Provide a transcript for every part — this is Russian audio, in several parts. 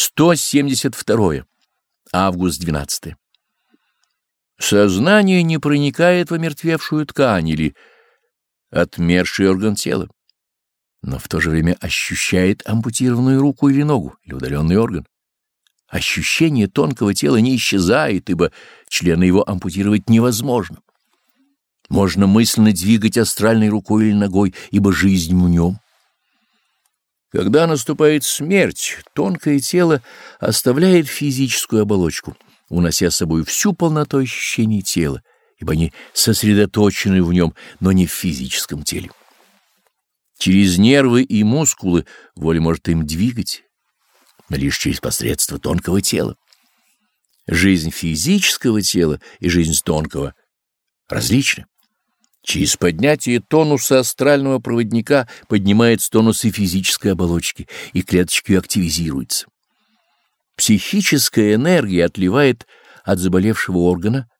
172. Август 12. Сознание не проникает в омертвевшую ткань или отмерший орган тела, но в то же время ощущает ампутированную руку или ногу, или удаленный орган. Ощущение тонкого тела не исчезает, ибо члены его ампутировать невозможно. Можно мысленно двигать астральной рукой или ногой, ибо жизнь в нем. Когда наступает смерть, тонкое тело оставляет физическую оболочку, унося с собой всю полноту ощущений тела, ибо они сосредоточены в нем, но не в физическом теле. Через нервы и мускулы воля может им двигать, но лишь через посредство тонкого тела. Жизнь физического тела и жизнь тонкого различны. Через поднятие тонуса астрального проводника поднимается тонус и физической оболочки, и клеточки активизируются. Психическая энергия отливает от заболевшего органа,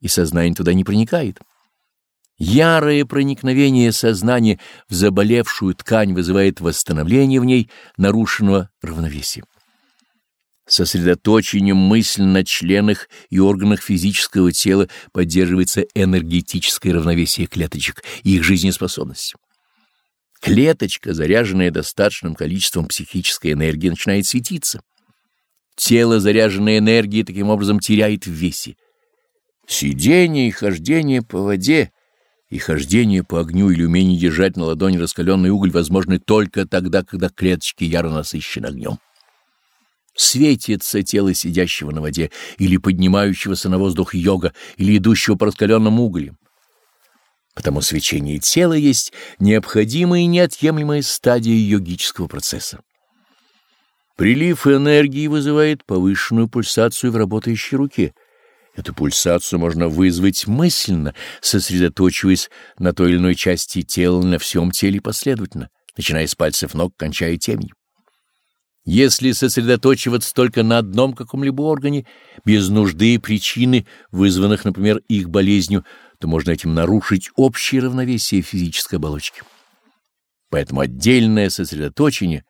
и сознание туда не проникает. Ярое проникновение сознания в заболевшую ткань вызывает восстановление в ней нарушенного равновесия. Сосредоточением мысли на членах и органах физического тела поддерживается энергетическое равновесие клеточек и их жизнеспособность. Клеточка, заряженная достаточным количеством психической энергии, начинает светиться. Тело, заряженное энергией, таким образом теряет в весе. Сидение и хождение по воде и хождение по огню или умение держать на ладони раскаленный уголь возможны только тогда, когда клеточки яро насыщены огнем светится тело сидящего на воде или поднимающегося на воздух йога или идущего по раскаленным углям. Потому свечение тела есть необходимая и неотъемлемая стадия йогического процесса. Прилив энергии вызывает повышенную пульсацию в работающей руке. Эту пульсацию можно вызвать мысленно, сосредоточиваясь на той или иной части тела на всем теле последовательно, начиная с пальцев ног, кончая темью. Если сосредоточиваться только на одном каком-либо органе, без нужды и причины, вызванных, например, их болезнью, то можно этим нарушить общее равновесие физической оболочки. Поэтому отдельное сосредоточение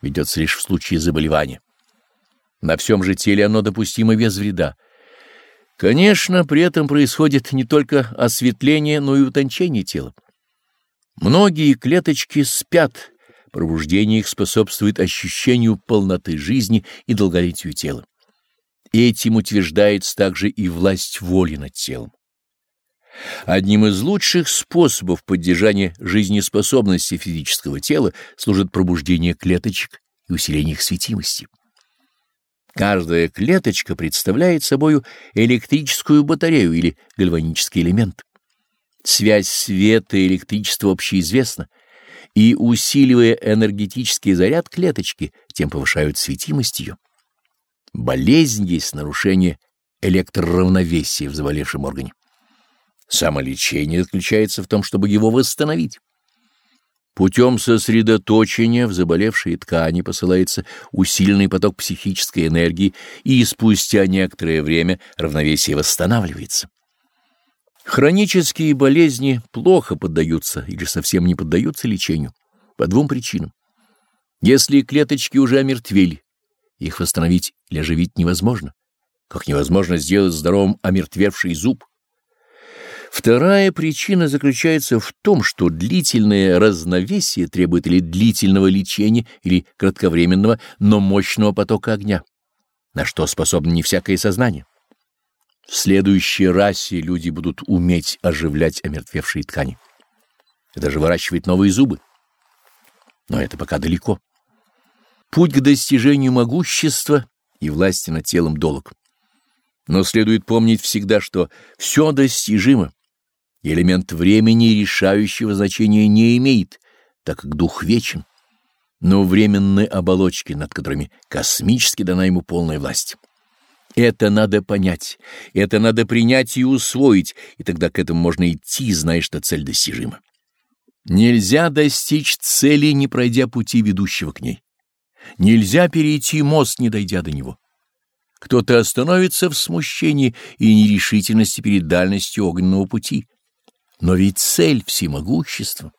ведется лишь в случае заболевания. На всем же теле оно допустимо без вреда. Конечно, при этом происходит не только осветление, но и утончение тела. Многие клеточки спят, Пробуждение их способствует ощущению полноты жизни и долголетию тела. Этим утверждается также и власть воли над телом. Одним из лучших способов поддержания жизнеспособности физического тела служит пробуждение клеточек и усиление их светимости. Каждая клеточка представляет собою электрическую батарею или гальванический элемент. Связь света и электричества общеизвестна, и, усиливая энергетический заряд клеточки, тем повышают светимость ее. Болезнь есть нарушение электроравновесия в заболевшем органе. Самолечение заключается в том, чтобы его восстановить. Путем сосредоточения в заболевшей ткани посылается усиленный поток психической энергии, и спустя некоторое время равновесие восстанавливается. Хронические болезни плохо поддаются или совсем не поддаются лечению по двум причинам. Если клеточки уже омертвели, их восстановить или оживить невозможно, как невозможно сделать здоровым омертвевший зуб. Вторая причина заключается в том, что длительное разновесие требует или длительного лечения, или кратковременного, но мощного потока огня, на что способно не всякое сознание. В следующей расе люди будут уметь оживлять омертвевшие ткани и даже выращивать новые зубы. Но это пока далеко. Путь к достижению могущества и власти над телом долг. Но следует помнить всегда, что все достижимо, элемент времени решающего значения не имеет, так как дух вечен, но временные оболочки, над которыми космически дана ему полная власть. Это надо понять, это надо принять и усвоить, и тогда к этому можно идти, зная, что цель достижима. Нельзя достичь цели, не пройдя пути, ведущего к ней. Нельзя перейти мост, не дойдя до него. Кто-то остановится в смущении и нерешительности перед дальностью огненного пути. Но ведь цель — всемогущество.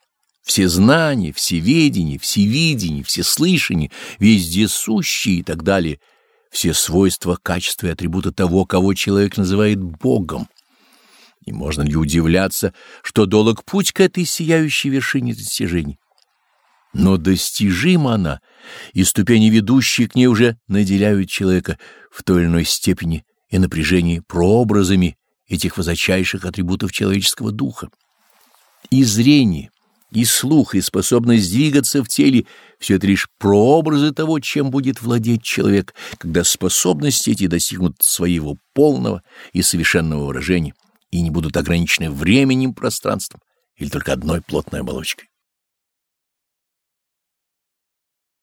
Все знания, все ведения, все видения, все слышания, вездесущие и так далее, все свойства, качества и атрибуты того, кого человек называет Богом. И можно ли удивляться, что долг путь к этой сияющей вершине достижений? Но достижима она, и ступени, ведущие к ней, уже наделяют человека в той или иной степени и напряжении прообразами этих высочайших атрибутов человеческого духа. И зрение, и слух, и способность двигаться в теле — все это лишь прообразы того, чем будет владеть человек, когда способности эти достигнут своего полного и совершенного выражения и не будут ограничены временем, пространством или только одной плотной оболочкой.